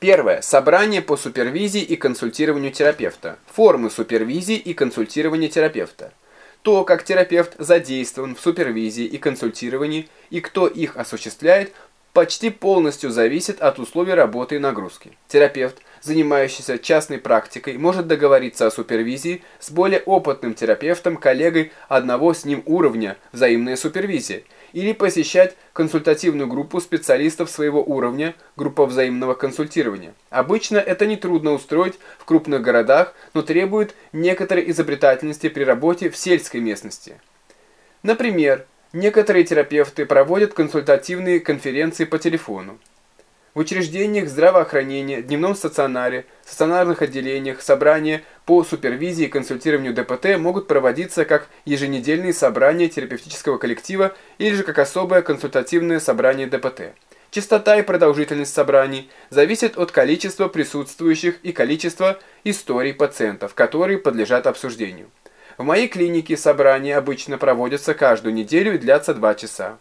Первое. Собрание по супервизии и консультированию терапевта. Формы супервизии и консультирования терапевта. То, как терапевт задействован в супервизии и консультировании и кто их осуществляет, почти полностью зависит от условий работы и нагрузки. Терапевт, занимающийся частной практикой, может договориться о супервизии с более опытным терапевтом, коллегой одного с ним уровня взаимная супервизия, или посещать консультативную группу специалистов своего уровня, группа взаимного консультирования. Обычно это нетрудно устроить в крупных городах, но требует некоторой изобретательности при работе в сельской местности. Например, Некоторые терапевты проводят консультативные конференции по телефону. В учреждениях здравоохранения, дневном стационаре, стационарных отделениях собрания по супервизии и консультированию ДПТ могут проводиться как еженедельные собрания терапевтического коллектива или же как особое консультативное собрание ДПТ. Частота и продолжительность собраний зависит от количества присутствующих и количества историй пациентов, которые подлежат обсуждению. В моей клинике собрания обычно проводятся каждую неделю и длятся 2 часа.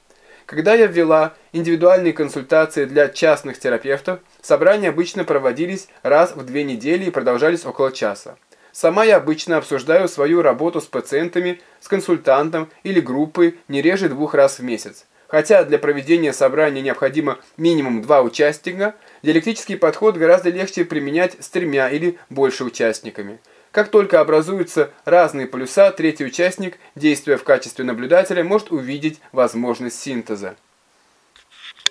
Когда я ввела индивидуальные консультации для частных терапевтов, собрания обычно проводились раз в две недели и продолжались около часа. Сама я обычно обсуждаю свою работу с пациентами, с консультантом или группой не реже двух раз в месяц. Хотя для проведения собрания необходимо минимум два участника, диалектический подход гораздо легче применять с тремя или больше участниками. Как только образуются разные полюса, третий участник, действуя в качестве наблюдателя, может увидеть возможность синтеза.